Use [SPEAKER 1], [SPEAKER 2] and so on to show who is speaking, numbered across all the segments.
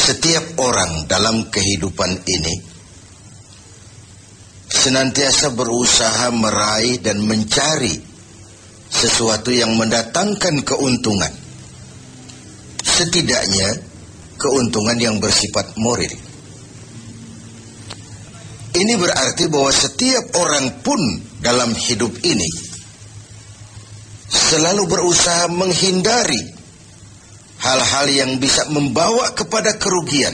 [SPEAKER 1] Setiap orang dalam kehidupan ini senantiasa berusaha meraih dan mencari sesuatu yang mendatangkan keuntungan. Setidaknya keuntungan yang bersifat moral. Ini berarti bahwa setiap orang pun dalam hidup ini selalu berusaha menghindari hal-hal yang bisa membawa kepada kerugian.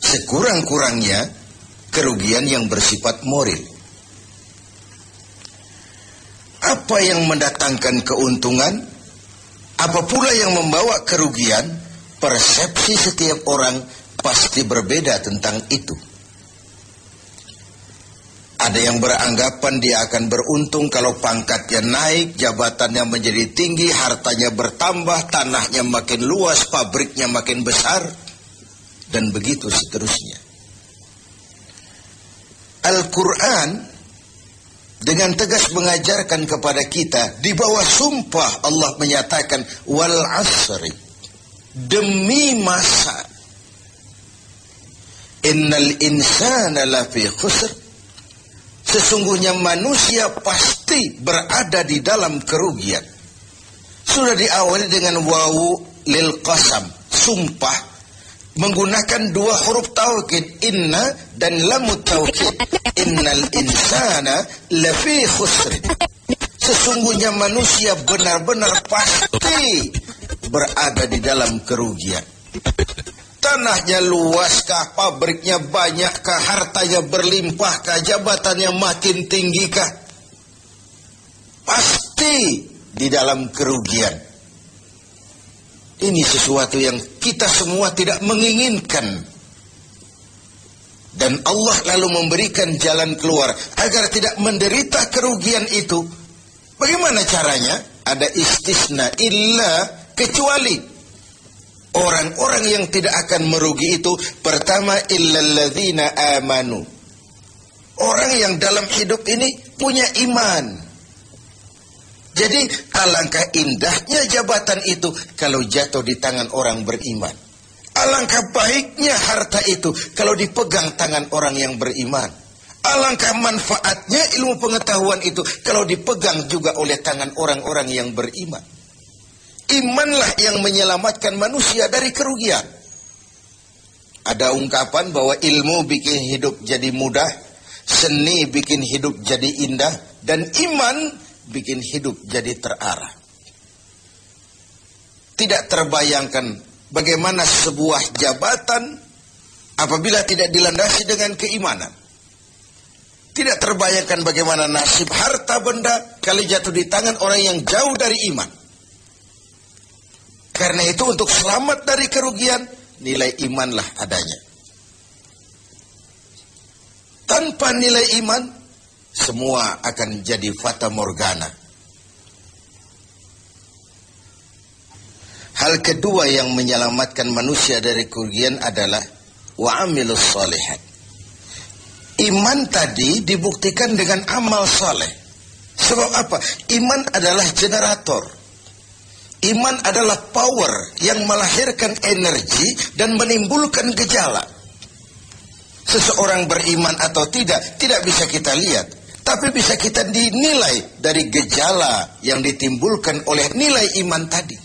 [SPEAKER 1] Sekurang-kurangnya kerugian yang bersifat moral. Apa yang mendatangkan keuntungan? Apa pula yang membawa kerugian? Persepsi setiap orang pasti berbeda tentang itu. Ada yang beranggapan dia akan beruntung kalau pangkatnya naik, jabatannya menjadi tinggi, hartanya bertambah, tanahnya makin luas, pabriknya makin besar, dan begitu seterusnya. Al-Quran dengan tegas mengajarkan kepada kita di bawah sumpah Allah menyatakan wal asri demi masa innal insana lafi khusr Sesungguhnya manusia pasti berada di dalam kerugian. Sudah diawali dengan wawu lil qasam, sumpah menggunakan dua huruf taukid inna dan lamut taukid. Innal insana lafi khusr. Sesungguhnya manusia benar-benar pasti berada di dalam kerugian. Tanahnya luaskah, pabriknya banyakkah, hartanya berlimpahkah, jabatannya makin tinggikah? Pasti di dalam kerugian. Ini sesuatu yang kita semua tidak menginginkan. Dan Allah lalu memberikan jalan keluar agar tidak menderita kerugian itu. Bagaimana caranya? Ada istisna illa kecuali Orang-orang yang tidak akan merugi itu pertama illalladzina amanu. Orang yang dalam hidup ini punya iman. Jadi alangkah indahnya jabatan itu kalau jatuh di tangan orang beriman. Alangkah baiknya harta itu kalau dipegang tangan orang yang beriman. Alangkah manfaatnya ilmu pengetahuan itu kalau dipegang juga oleh tangan orang-orang yang beriman. Imanlah yang menyelamatkan manusia dari kerugian. Ada ungkapan bahwa ilmu bikin hidup jadi mudah, seni bikin hidup jadi indah, dan iman bikin hidup jadi terarah. Tidak terbayangkan bagaimana sebuah jabatan apabila tidak dilandasi dengan keimanan. Tidak terbayangkan bagaimana nasib harta benda kali jatuh di tangan orang yang jauh dari iman. Karena itu untuk selamat dari kerugian, nilai imanlah adanya. Tanpa nilai iman, semua akan jadi fata morgana. Hal kedua yang menyelamatkan manusia dari kerugian adalah wa'amilus salihat. Iman tadi dibuktikan dengan amal saleh. Sebab apa? Iman adalah generator Iman adalah power yang melahirkan energi dan menimbulkan gejala. Seseorang beriman atau tidak, tidak bisa kita lihat. Tapi bisa kita dinilai dari gejala yang ditimbulkan oleh nilai iman tadi.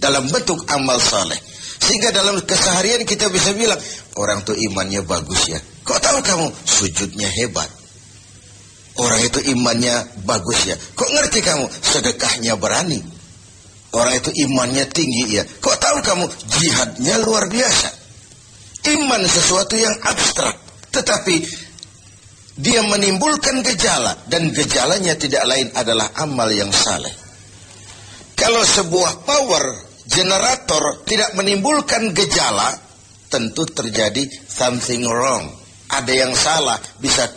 [SPEAKER 1] Dalam bentuk amal saleh. Sehingga dalam keseharian kita bisa bilang, orang itu imannya bagus ya. Kok tahu kamu? Sujudnya hebat. Orang itu imannya bagus ya. Kok ngerti kamu? Sedekahnya berani. Orang itu imannya tinggi ya. Kok tahu kamu jihadnya luar biasa. Iman sesuatu yang abstrak. Tetapi dia menimbulkan gejala. Dan gejalanya tidak lain adalah amal yang saleh. Kalau sebuah power generator tidak menimbulkan gejala. Tentu terjadi something wrong. Ada yang salah. Bisa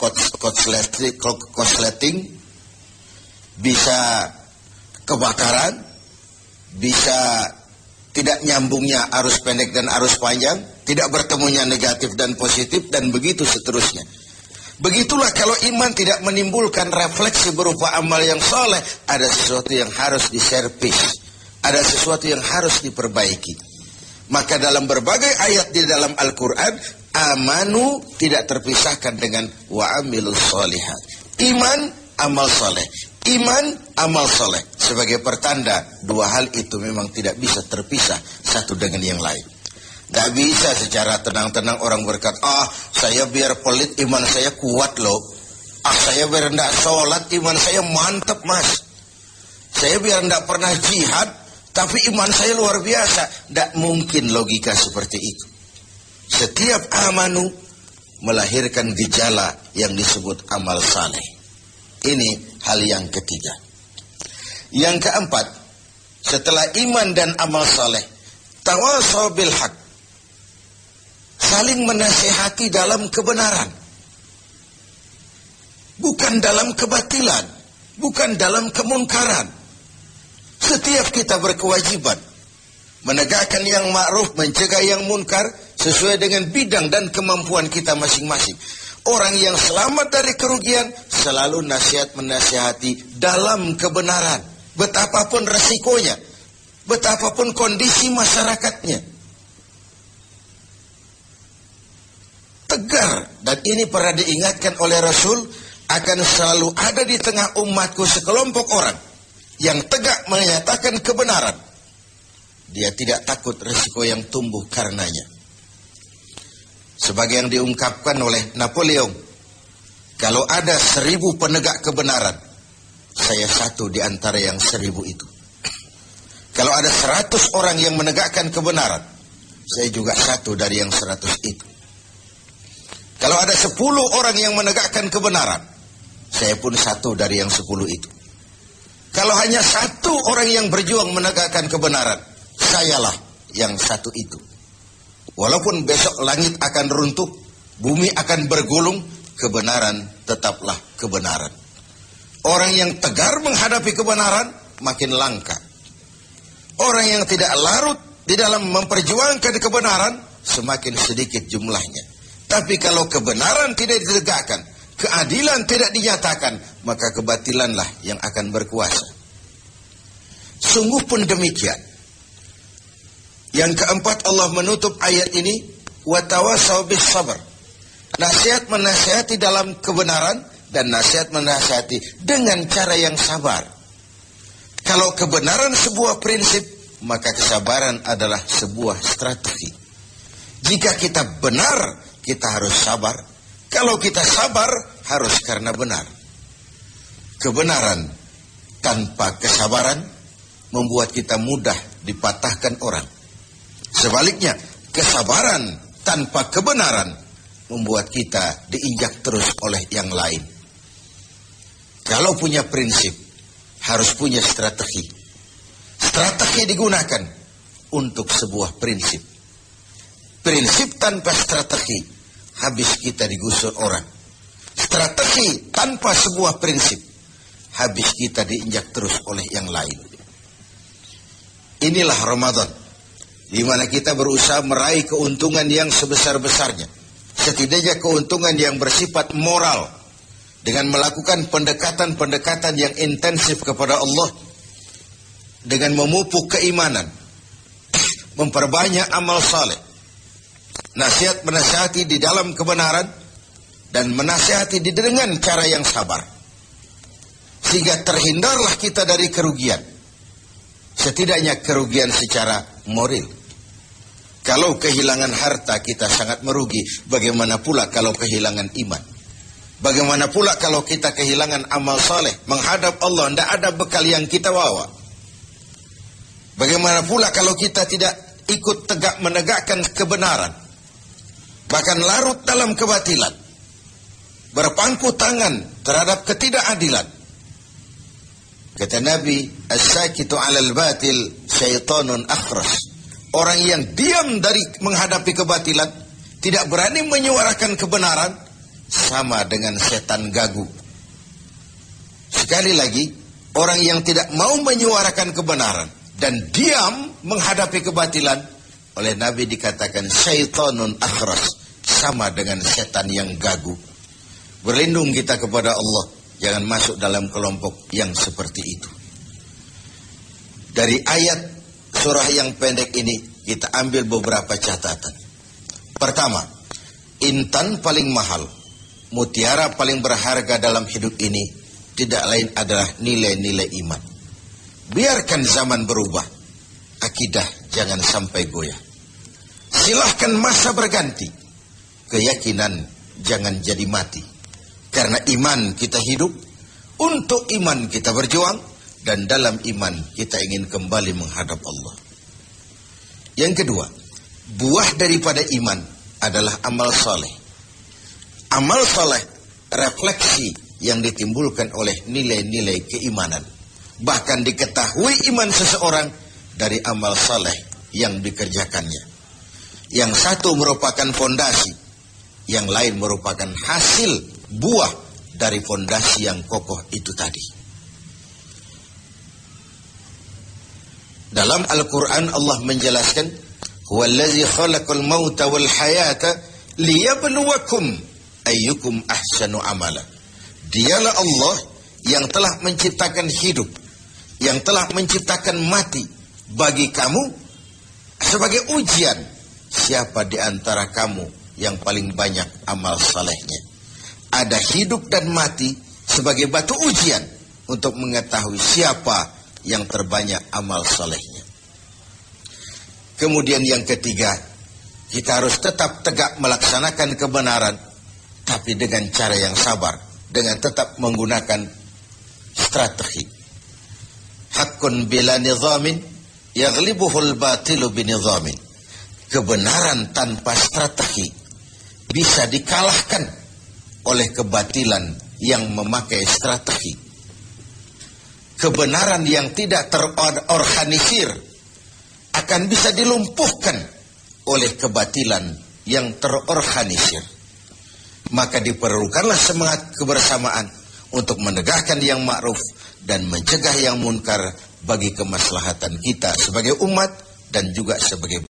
[SPEAKER 1] konsleting. Bisa kebakaran bisa tidak nyambungnya arus pendek dan arus panjang, tidak bertemunya negatif dan positif, dan begitu seterusnya. Begitulah kalau iman tidak menimbulkan refleksi berupa amal yang soleh, ada sesuatu yang harus diservis, ada sesuatu yang harus diperbaiki. Maka dalam berbagai ayat di dalam Al-Quran, amanu tidak terpisahkan dengan wa amilus solihat. Iman, amal soleh. Iman, amal soleh. Sebagai pertanda, dua hal itu memang tidak bisa terpisah satu dengan yang lain. Tidak bisa secara tenang-tenang orang berkata, ah saya biar pelit iman saya kuat loh. Ah saya biar tidak sholat iman saya mantap mas. Saya biar tidak pernah jihad tapi iman saya luar biasa. Tidak mungkin logika seperti itu. Setiap amanu melahirkan gejala yang disebut amal saleh. Ini hal yang ketiga. Yang keempat, setelah iman dan amal saleh, tawasau bil haq. Saling menasehati dalam kebenaran. Bukan dalam kebatilan, bukan dalam kemunkaran setiap kita berkewajiban menegakkan yang ma'ruf, mencegah yang munkar sesuai dengan bidang dan kemampuan kita masing-masing. Orang yang selamat dari kerugian selalu nasihat menasihati dalam kebenaran. Betapapun resikonya, betapapun kondisi masyarakatnya. Tegar dan ini pernah diingatkan oleh Rasul akan selalu ada di tengah umatku sekelompok orang yang tegak menyatakan kebenaran. Dia tidak takut risiko yang tumbuh karenanya. Sebagai yang diungkapkan oleh Napoleon, kalau ada seribu penegak kebenaran, saya satu di antara yang seribu itu. Kalau ada seratus orang yang menegakkan kebenaran, saya juga satu dari yang seratus itu. Kalau ada sepuluh orang yang menegakkan kebenaran, saya pun satu dari yang sepuluh itu. Kalau hanya satu orang yang berjuang menegakkan kebenaran, sayalah yang satu itu. Walaupun besok langit akan runtuh, bumi akan bergulung, kebenaran tetaplah kebenaran. Orang yang tegar menghadapi kebenaran makin langka. Orang yang tidak larut di dalam memperjuangkan kebenaran semakin sedikit jumlahnya. Tapi kalau kebenaran tidak ditegakkan, keadilan tidak dinyatakan, maka kebatilanlah yang akan berkuasa. Sungguh pun demikian. Yang keempat Allah menutup ayat ini watawasau bis sabar. Nasihat menasihati dalam kebenaran dan nasihat menasihati dengan cara yang sabar. Kalau kebenaran sebuah prinsip, maka kesabaran adalah sebuah strategi. Jika kita benar, kita harus sabar. Kalau kita sabar, harus karena benar. Kebenaran tanpa kesabaran membuat kita mudah dipatahkan orang. Sebaliknya, kesabaran tanpa kebenaran membuat kita diinjak terus oleh yang lain. Kalau punya prinsip, harus punya strategi. Strategi digunakan untuk sebuah prinsip. Prinsip tanpa strategi, habis kita digusur orang strategi tanpa sebuah prinsip, habis kita diinjak terus oleh yang lain. Inilah Ramadan, di mana kita berusaha meraih keuntungan yang sebesar-besarnya. Setidaknya keuntungan yang bersifat moral, dengan melakukan pendekatan-pendekatan yang intensif kepada Allah, dengan memupuk keimanan, memperbanyak amal saleh, nasihat menasihati di dalam kebenaran, dan menasihati dengan cara yang sabar. Sehingga terhindarlah kita dari kerugian. Setidaknya kerugian secara moral. Kalau kehilangan harta kita sangat merugi, bagaimana pula kalau kehilangan iman? Bagaimana pula kalau kita kehilangan amal saleh menghadap Allah, tidak ada bekal yang kita bawa. Bagaimana pula kalau kita tidak ikut tegak menegakkan kebenaran, bahkan larut dalam kebatilan berpangku tangan terhadap ketidakadilan. Kata Nabi, "As-sakitu 'alal batil syaitanun akhras." Orang yang diam dari menghadapi kebatilan, tidak berani menyuarakan kebenaran, sama dengan setan gagu. Sekali lagi, orang yang tidak mau menyuarakan kebenaran dan diam menghadapi kebatilan, oleh Nabi dikatakan syaitanun akhras, sama dengan setan yang gagu. Berlindung kita kepada Allah. Jangan masuk dalam kelompok yang seperti itu. Dari ayat surah yang pendek ini, kita ambil beberapa catatan. Pertama, intan paling mahal, mutiara paling berharga dalam hidup ini tidak lain adalah nilai-nilai iman. Biarkan zaman berubah, akidah jangan sampai goyah. Silahkan masa berganti, keyakinan jangan jadi mati. Karena iman kita hidup, untuk iman kita berjuang, dan dalam iman kita ingin kembali menghadap Allah. Yang kedua, buah daripada iman adalah amal soleh. Amal soleh refleksi yang ditimbulkan oleh nilai-nilai keimanan. Bahkan diketahui iman seseorang dari amal soleh yang dikerjakannya. Yang satu merupakan fondasi, yang lain merupakan hasil buah dari fondasi yang kokoh itu tadi. Dalam Al-Quran Allah menjelaskan Huwallazi khalaqal mauta wal hayata liyabluwakum ayyukum ahsanu amala. Dialah Allah yang telah menciptakan hidup Yang telah menciptakan mati Bagi kamu Sebagai ujian. Siapa di antara kamu yang paling banyak amal salehnya? Ada hidup dan mati sebagai batu ujian Untuk mengetahui siapa yang terbanyak amal solehnya. Kemudian yang ketiga, kita harus tetap tegak melaksanakan kebenaran, tapi dengan cara yang sabar, dengan tetap menggunakan strategi. Hakun bila nizamin, yaglibuhul batilu binizamin. Kebenaran tanpa strategi bisa dikalahkan oleh kebatilan yang memakai strategi kebenaran yang tidak terorganisir akan bisa dilumpuhkan oleh kebatilan yang terorganisir. Maka diperlukanlah semangat kebersamaan untuk menegakkan yang ma'ruf dan mencegah yang munkar bagi kemaslahatan kita sebagai umat dan juga sebagai